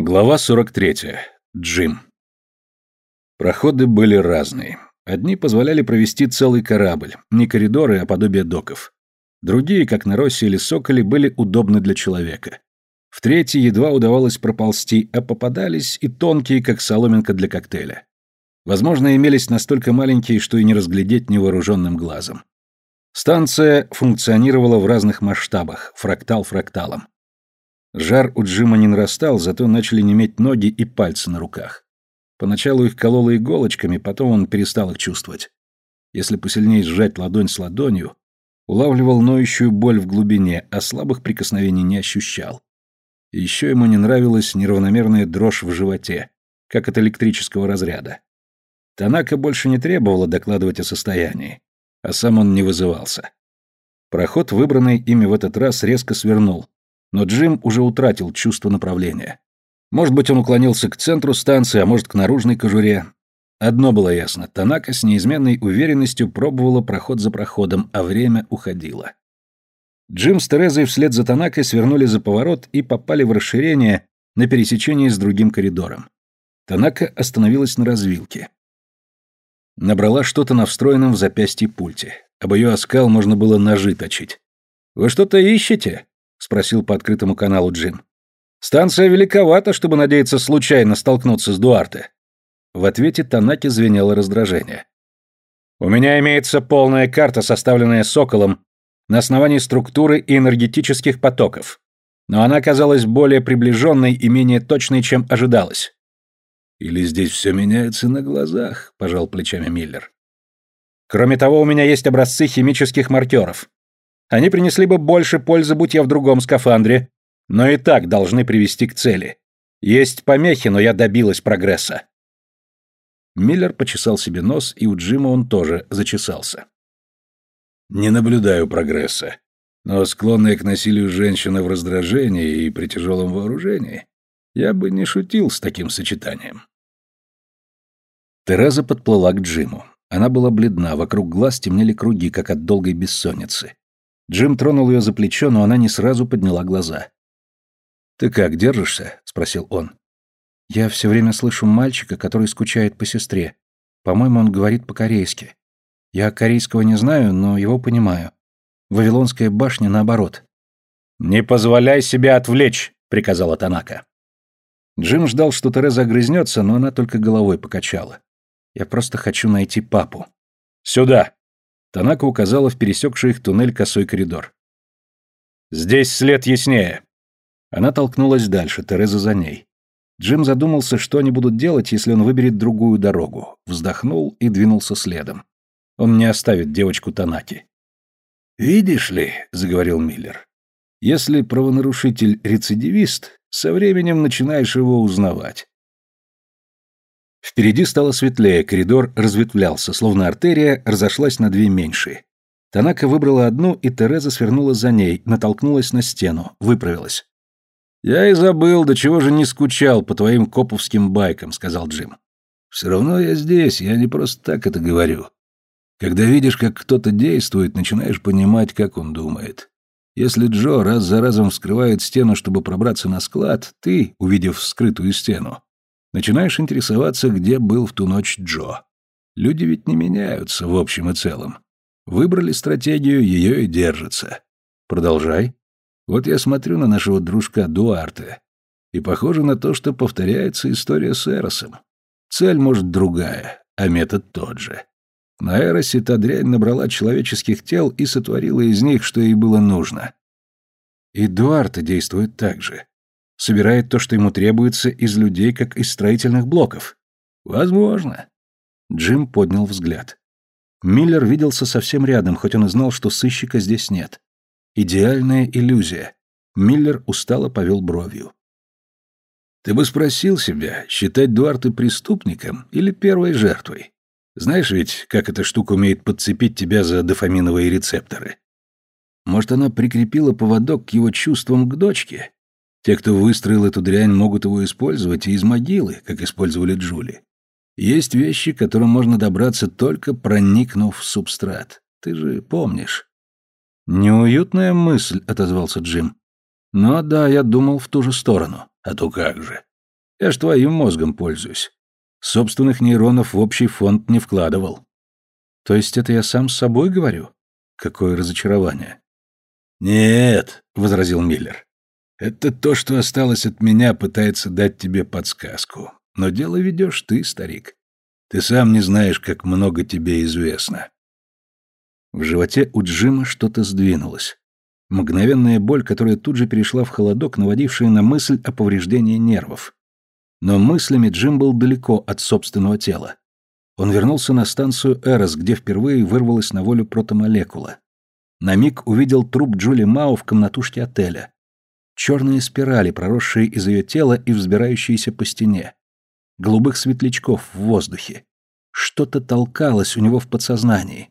Глава 43. Джим. Проходы были разные. Одни позволяли провести целый корабль, не коридоры, а подобие доков. Другие, как на Росе или Соколе, были удобны для человека. В третьи едва удавалось проползти, а попадались и тонкие, как соломинка для коктейля. Возможно, имелись настолько маленькие, что и не разглядеть невооруженным глазом. Станция функционировала в разных масштабах, фрактал фракталом. Жар у Джима не нарастал, зато начали неметь ноги и пальцы на руках. Поначалу их кололо иголочками, потом он перестал их чувствовать. Если посильнее сжать ладонь с ладонью, улавливал ноющую боль в глубине, а слабых прикосновений не ощущал. Еще ему не нравилась неравномерная дрожь в животе, как от электрического разряда. Танака больше не требовала докладывать о состоянии, а сам он не вызывался. Проход, выбранный ими в этот раз, резко свернул, но Джим уже утратил чувство направления. Может быть, он уклонился к центру станции, а может, к наружной кожуре. Одно было ясно — Танака с неизменной уверенностью пробовала проход за проходом, а время уходило. Джим с Терезой вслед за Танакой свернули за поворот и попали в расширение на пересечении с другим коридором. Танака остановилась на развилке. Набрала что-то на встроенном в запястье пульте. Об ее оскал можно было ножи точить. «Вы что-то ищете?» — спросил по открытому каналу Джим. «Станция великовата, чтобы надеяться случайно столкнуться с Дуарте». В ответе Танаки звенело раздражение. «У меня имеется полная карта, составленная Соколом на основании структуры и энергетических потоков, но она казалась более приближенной и менее точной, чем ожидалось». «Или здесь все меняется на глазах», — пожал плечами Миллер. «Кроме того, у меня есть образцы химических маркеров. Они принесли бы больше пользы, будь я в другом скафандре, но и так должны привести к цели. Есть помехи, но я добилась прогресса. Миллер почесал себе нос, и у Джима он тоже зачесался. Не наблюдаю прогресса, но склонная к насилию женщина в раздражении и при тяжелом вооружении, я бы не шутил с таким сочетанием. Тереза подплыла к Джиму. Она была бледна, вокруг глаз темнели круги, как от долгой бессонницы. Джим тронул ее за плечо, но она не сразу подняла глаза. «Ты как, держишься?» — спросил он. «Я все время слышу мальчика, который скучает по сестре. По-моему, он говорит по-корейски. Я корейского не знаю, но его понимаю. Вавилонская башня наоборот». «Не позволяй себя отвлечь!» — приказала Танака. Джим ждал, что Тереза огрызнется, но она только головой покачала. «Я просто хочу найти папу». «Сюда!» Танака указала в пересекший их туннель косой коридор. «Здесь след яснее». Она толкнулась дальше, Тереза за ней. Джим задумался, что они будут делать, если он выберет другую дорогу. Вздохнул и двинулся следом. Он не оставит девочку Танаки. «Видишь ли», — заговорил Миллер, — «если правонарушитель рецидивист, со временем начинаешь его узнавать. Впереди стало светлее, коридор разветвлялся, словно артерия разошлась на две меньшие. Танака выбрала одну, и Тереза свернула за ней, натолкнулась на стену, выправилась. «Я и забыл, до чего же не скучал по твоим коповским байкам», — сказал Джим. «Все равно я здесь, я не просто так это говорю. Когда видишь, как кто-то действует, начинаешь понимать, как он думает. Если Джо раз за разом вскрывает стену, чтобы пробраться на склад, ты, увидев вскрытую стену, Начинаешь интересоваться, где был в ту ночь Джо. Люди ведь не меняются в общем и целом. Выбрали стратегию, ее и держатся. Продолжай. Вот я смотрю на нашего дружка Дуарте, и похоже на то, что повторяется история с Эросом. Цель, может, другая, а метод тот же. На Эросе та дрянь набрала человеческих тел и сотворила из них, что ей было нужно. И Дуарте действует так же собирает то, что ему требуется, из людей, как из строительных блоков. Возможно. Джим поднял взгляд. Миллер виделся совсем рядом, хоть он и знал, что сыщика здесь нет. Идеальная иллюзия. Миллер устало повел бровью. Ты бы спросил себя, считать Дуарта преступником или первой жертвой? Знаешь ведь, как эта штука умеет подцепить тебя за дофаминовые рецепторы? Может, она прикрепила поводок к его чувствам к дочке? Те, кто выстроил эту дрянь, могут его использовать и из могилы, как использовали Джули. Есть вещи, к которым можно добраться только проникнув в субстрат. Ты же помнишь. Неуютная мысль, отозвался Джим. Но да, я думал в ту же сторону. А то как же. Я ж твоим мозгом пользуюсь. Собственных нейронов в общий фонд не вкладывал. То есть это я сам с собой говорю? Какое разочарование. Нет, возразил Миллер. Это то, что осталось от меня, пытается дать тебе подсказку. Но дело ведешь ты, старик. Ты сам не знаешь, как много тебе известно. В животе у Джима что-то сдвинулось. Мгновенная боль, которая тут же перешла в холодок, наводившая на мысль о повреждении нервов. Но мыслями Джим был далеко от собственного тела. Он вернулся на станцию Эрос, где впервые вырвалась на волю протомолекула. На миг увидел труп Джули Мау в комнатушке отеля. Черные спирали, проросшие из ее тела и взбирающиеся по стене. Голубых светлячков в воздухе. Что-то толкалось у него в подсознании.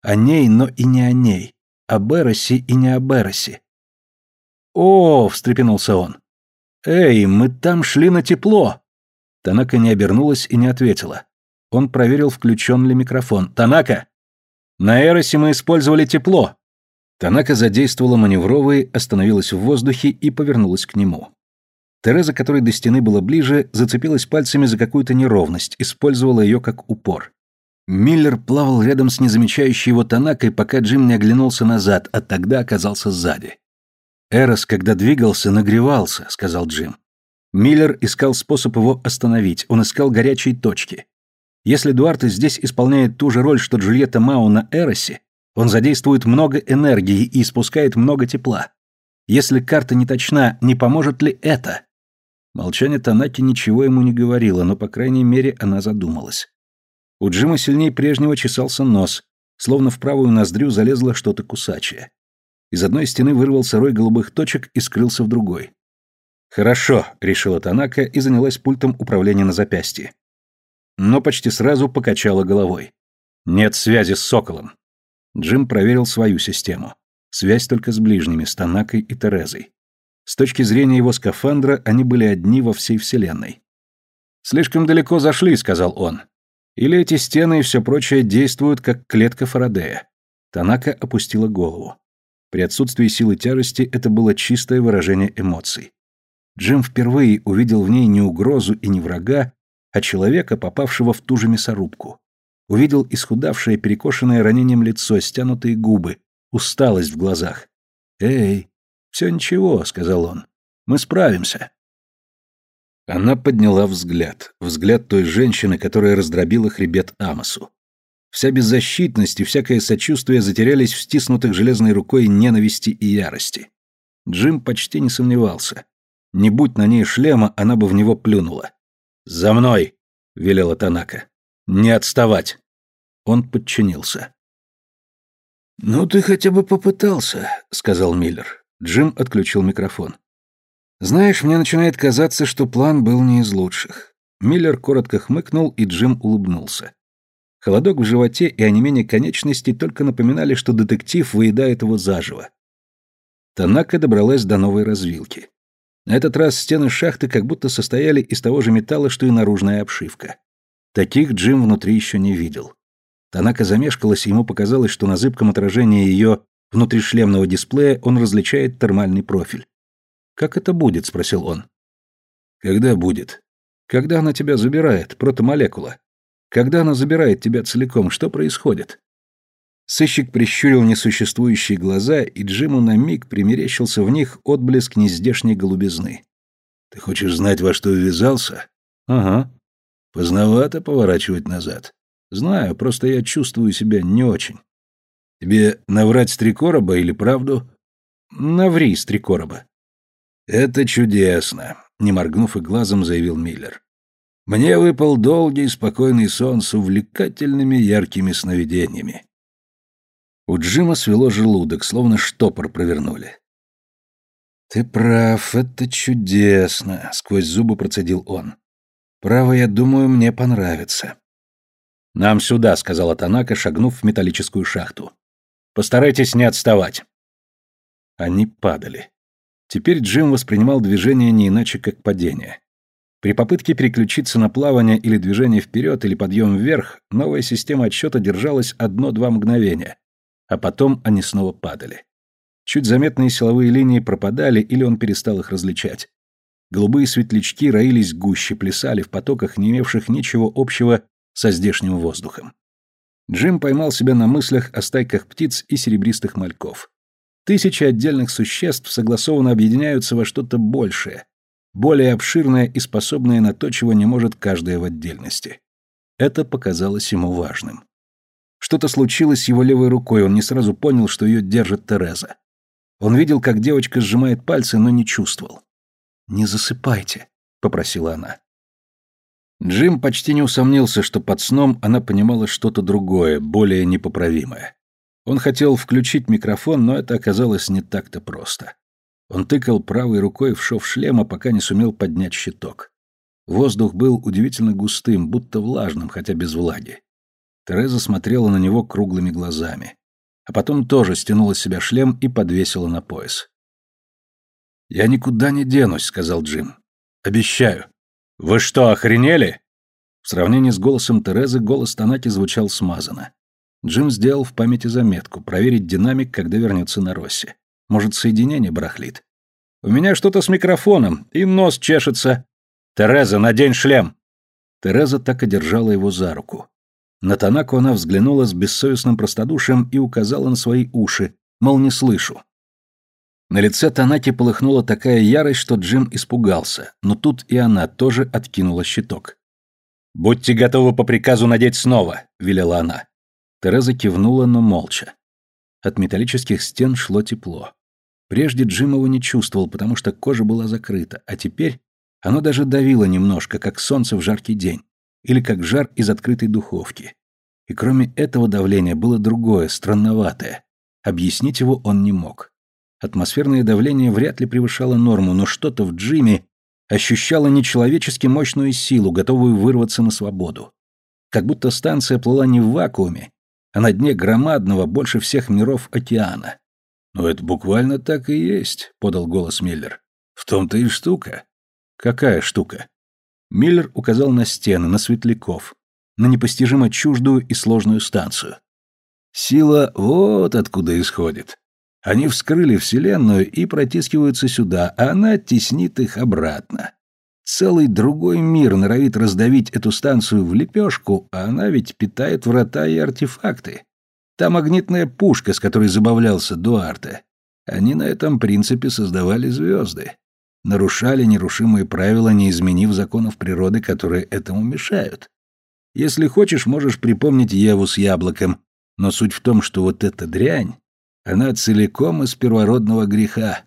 О ней, но и не о ней. О Беросе и не о Беросе. «О!» — встрепенулся он. «Эй, мы там шли на тепло!» Танака не обернулась и не ответила. Он проверил, включен ли микрофон. «Танака!» «На Эросе мы использовали тепло!» Танака задействовала маневровый, остановилась в воздухе и повернулась к нему. Тереза, которой до стены было ближе, зацепилась пальцами за какую-то неровность, использовала ее как упор. Миллер плавал рядом с незамечающей его Танакой, пока Джим не оглянулся назад, а тогда оказался сзади. «Эрос, когда двигался, нагревался», — сказал Джим. Миллер искал способ его остановить, он искал горячие точки. Если Дуарте здесь исполняет ту же роль, что Джульетта Мау на Эросе, он задействует много энергии и испускает много тепла. Если карта не точна, не поможет ли это? Молчание Танаки ничего ему не говорило, но, по крайней мере, она задумалась. У Джима сильнее прежнего чесался нос, словно в правую ноздрю залезло что-то кусачее. Из одной стены вырвался рой голубых точек и скрылся в другой. «Хорошо», — решила Танака и занялась пультом управления на запястье. Но почти сразу покачала головой. «Нет связи с Соколом». Джим проверил свою систему. Связь только с ближними, с Танакой и Терезой. С точки зрения его скафандра, они были одни во всей Вселенной. «Слишком далеко зашли», — сказал он. «Или эти стены и все прочее действуют, как клетка Фарадея». Танака опустила голову. При отсутствии силы тяжести это было чистое выражение эмоций. Джим впервые увидел в ней не угрозу и не врага, а человека, попавшего в ту же мясорубку. Увидел исхудавшее, перекошенное ранением лицо, стянутые губы, усталость в глазах. «Эй, все ничего», — сказал он, — «мы справимся». Она подняла взгляд, взгляд той женщины, которая раздробила хребет Амосу. Вся беззащитность и всякое сочувствие затерялись в стиснутых железной рукой ненависти и ярости. Джим почти не сомневался. Не будь на ней шлема, она бы в него плюнула. «За мной!» — велела Танака. «Не отставать!» Он подчинился. «Ну, ты хотя бы попытался», — сказал Миллер. Джим отключил микрофон. «Знаешь, мне начинает казаться, что план был не из лучших». Миллер коротко хмыкнул, и Джим улыбнулся. Холодок в животе и онемение конечностей только напоминали, что детектив выедает его заживо. Танака добралась до новой развилки. На этот раз стены шахты как будто состояли из того же металла, что и наружная обшивка. Таких Джим внутри еще не видел. Танака замешкалась, ему показалось, что на зыбком отражении ее внутришлемного дисплея он различает термальный профиль. «Как это будет?» — спросил он. «Когда будет?» «Когда она тебя забирает, протомолекула. Когда она забирает тебя целиком, что происходит?» Сыщик прищурил несуществующие глаза, и Джиму на миг примерещился в них отблеск нездешней голубизны. «Ты хочешь знать, во что ввязался?» «Ага». «Поздновато поворачивать назад». «Знаю, просто я чувствую себя не очень». «Тебе наврать с три короба или правду?» «Наври с три короба». «Это чудесно», — не моргнув и глазом заявил Миллер. Мне выпал долгий спокойный сон с увлекательными яркими сновидениями. У Джима свело желудок, словно штопор провернули. «Ты прав, это чудесно», — сквозь зубы процедил он. «Право, я думаю, мне понравится». «Нам сюда», — сказала Танака, шагнув в металлическую шахту. «Постарайтесь не отставать». Они падали. Теперь Джим воспринимал движение не иначе, как падение. При попытке переключиться на плавание или движение вперед или подъем вверх, новая система отсчета держалась одно-два мгновения, а потом они снова падали. Чуть заметные силовые линии пропадали или он перестал их различать. Голубые светлячки роились гуще, плясали в потоках, не имевших ничего общего со здешним воздухом. Джим поймал себя на мыслях о стайках птиц и серебристых мальков. Тысячи отдельных существ согласованно объединяются во что-то большее, более обширное и способное на то, чего не может каждая в отдельности. Это показалось ему важным. Что-то случилось с его левой рукой, он не сразу понял, что ее держит Тереза. Он видел, как девочка сжимает пальцы, но не чувствовал. «Не засыпайте», — попросила она. Джим почти не усомнился, что под сном она понимала что-то другое, более непоправимое. Он хотел включить микрофон, но это оказалось не так-то просто. Он тыкал правой рукой в шов шлема, пока не сумел поднять щиток. Воздух был удивительно густым, будто влажным, хотя без влаги. Тереза смотрела на него круглыми глазами. А потом тоже стянула с себя шлем и подвесила на пояс. «Я никуда не денусь», — сказал Джим. «Обещаю». «Вы что, охренели?» В сравнении с голосом Терезы голос Танаки звучал смазанно. Джим сделал в памяти заметку, проверить динамик, когда вернется на Росси. Может, соединение барахлит. «У меня что-то с микрофоном, и нос чешется». «Тереза, надень шлем!» Тереза так и держала его за руку. На Танаку она взглянула с бессовестным простодушием и указала на свои уши, мол, не слышу. На лице Танаки полыхнула такая ярость, что Джим испугался, но тут и она тоже откинула щиток. «Будьте готовы по приказу надеть снова», — велела она. Тереза кивнула, но молча. От металлических стен шло тепло. Прежде Джим его не чувствовал, потому что кожа была закрыта, а теперь оно даже давило немножко, как солнце в жаркий день, или как жар из открытой духовки. И кроме этого давления было другое, странноватое. Объяснить его он не мог. Атмосферное давление вряд ли превышало норму, но что-то в Джиме ощущало нечеловечески мощную силу, готовую вырваться на свободу. Как будто станция плыла не в вакууме, а на дне громадного, больше всех миров океана. «Но «Ну, это буквально так и есть», — подал голос Миллер. «В том-то и штука». «Какая штука?» Миллер указал на стены, на светляков, на непостижимо чуждую и сложную станцию. «Сила вот откуда исходит. Они вскрыли Вселенную и протискиваются сюда, а она теснит их обратно. Целый другой мир норовит раздавить эту станцию в лепешку, а она ведь питает врата и артефакты. Та магнитная пушка, с которой забавлялся Дуарте. Они на этом принципе создавали звезды. Нарушали нерушимые правила, не изменив законов природы, которые этому мешают. Если хочешь, можешь припомнить Еву с яблоком, но суть в том, что вот эта дрянь она целиком из первородного греха.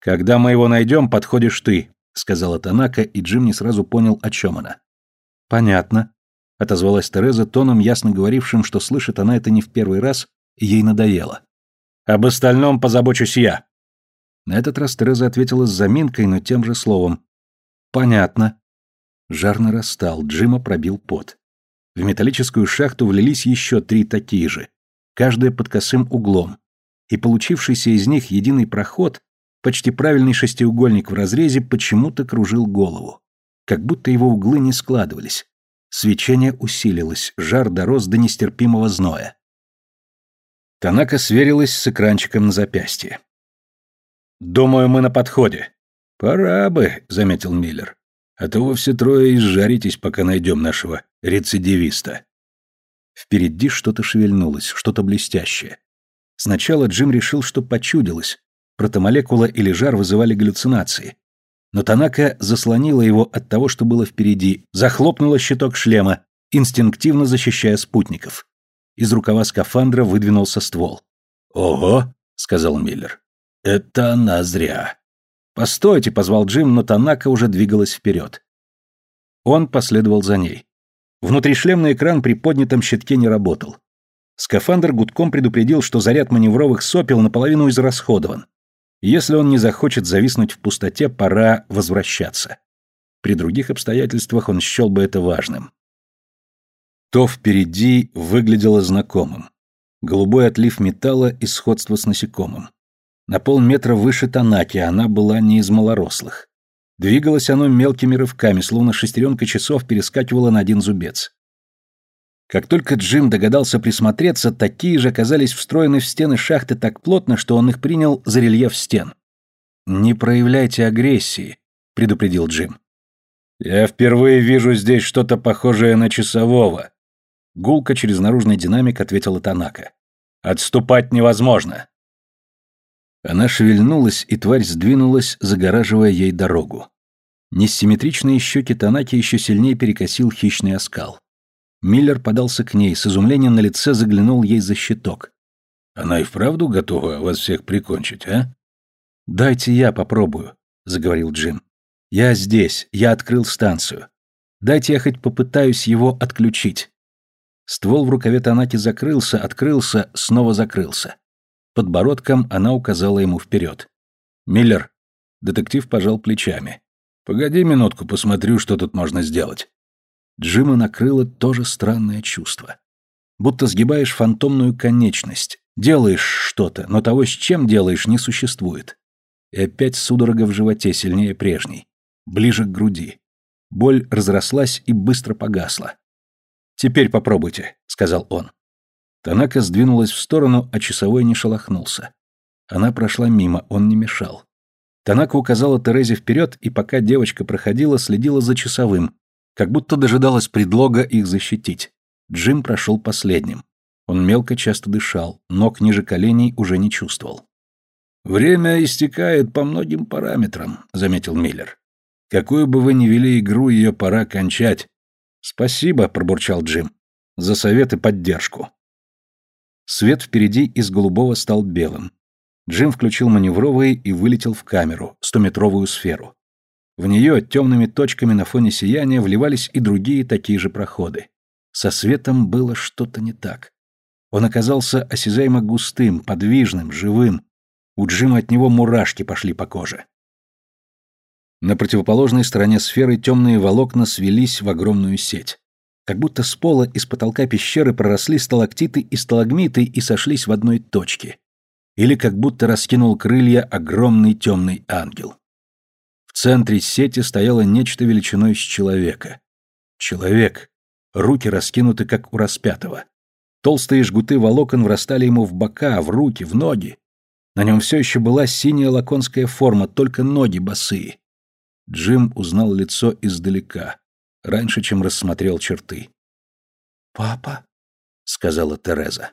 «Когда мы его найдем, подходишь ты», — сказала Танака, и Джим не сразу понял, о чем она. «Понятно», — отозвалась Тереза тоном, ясно говорившим, что слышит она это не в первый раз, и ей надоело. «Об остальном позабочусь я». На этот раз Тереза ответила с заминкой, но тем же словом. «Понятно». Жар нарастал, Джима пробил пот. В металлическую шахту влились еще три такие же каждая под косым углом, и получившийся из них единый проход, почти правильный шестиугольник в разрезе, почему-то кружил голову. Как будто его углы не складывались. Свечение усилилось, жар дорос до нестерпимого зноя. Танака сверилась с экранчиком на запястье. «Думаю, мы на подходе». «Пора бы», — заметил Миллер. «А то вы все трое изжаритесь, пока найдем нашего рецидивиста». Впереди что-то шевельнулось, что-то блестящее. Сначала Джим решил, что почудилось. Протомолекула или жар вызывали галлюцинации. Но Танака заслонила его от того, что было впереди, захлопнула щиток шлема, инстинктивно защищая спутников. Из рукава скафандра выдвинулся ствол. «Ого!» — сказал Миллер. «Это она зря». «Постойте!» — позвал Джим, но Танака уже двигалась вперед. Он последовал за ней. Внутришлемный экран при поднятом щитке не работал. Скафандр гудком предупредил, что заряд маневровых сопел наполовину израсходован. Если он не захочет зависнуть в пустоте, пора возвращаться. При других обстоятельствах он счел бы это важным. То впереди выглядело знакомым. Голубой отлив металла и сходство с насекомым. На полметра выше Танаки, она была не из малорослых. Двигалось оно мелкими рывками, словно шестеренка часов перескакивала на один зубец. Как только Джим догадался присмотреться, такие же оказались встроены в стены шахты так плотно, что он их принял за рельеф стен. «Не проявляйте агрессии», — предупредил Джим. «Я впервые вижу здесь что-то похожее на часового», — гулко через наружный динамик ответила Танака. «Отступать невозможно». Она шевельнулась, и тварь сдвинулась, загораживая ей дорогу. Несимметричные щеки Танаки еще сильнее перекосил хищный оскал. Миллер подался к ней, с изумлением на лице заглянул ей за щиток. «Она и вправду готова вас всех прикончить, а?» «Дайте я попробую», — заговорил Джим. «Я здесь, я открыл станцию. Дайте я хоть попытаюсь его отключить». Ствол в рукаве Танаки закрылся, открылся, снова закрылся. Подбородком она указала ему вперед. «Миллер». Детектив пожал плечами. «Погоди минутку, посмотрю, что тут можно сделать». Джима накрыло тоже странное чувство. Будто сгибаешь фантомную конечность. Делаешь что-то, но того, с чем делаешь, не существует. И опять судорога в животе сильнее прежней. Ближе к груди. Боль разрослась и быстро погасла. «Теперь попробуйте», — сказал он. Танака сдвинулась в сторону, а часовой не шелохнулся. Она прошла мимо, он не мешал. Танака указала Терезе вперед, и пока девочка проходила, следила за часовым, как будто дожидалась предлога их защитить. Джим прошел последним. Он мелко часто дышал, ног ниже коленей уже не чувствовал. «Время истекает по многим параметрам», — заметил Миллер. «Какую бы вы ни вели игру, ее пора кончать». «Спасибо», — пробурчал Джим, — «за совет и поддержку». Свет впереди из голубого стал белым. Джим включил маневровые и вылетел в камеру, стометровую сферу. В нее темными точками на фоне сияния вливались и другие такие же проходы. Со светом было что-то не так. Он оказался осязаемо густым, подвижным, живым. У Джима от него мурашки пошли по коже. На противоположной стороне сферы темные волокна свелись в огромную сеть. Как будто с пола и с потолка пещеры проросли сталактиты и сталагмиты и сошлись в одной точке. Или как будто раскинул крылья огромный темный ангел. В центре сети стояло нечто величиной с человека. Человек. Руки раскинуты, как у распятого. Толстые жгуты волокон врастали ему в бока, в руки, в ноги. На нем все еще была синяя лаконская форма, только ноги босые. Джим узнал лицо издалека раньше, чем рассмотрел черты. «Папа?» — сказала Тереза.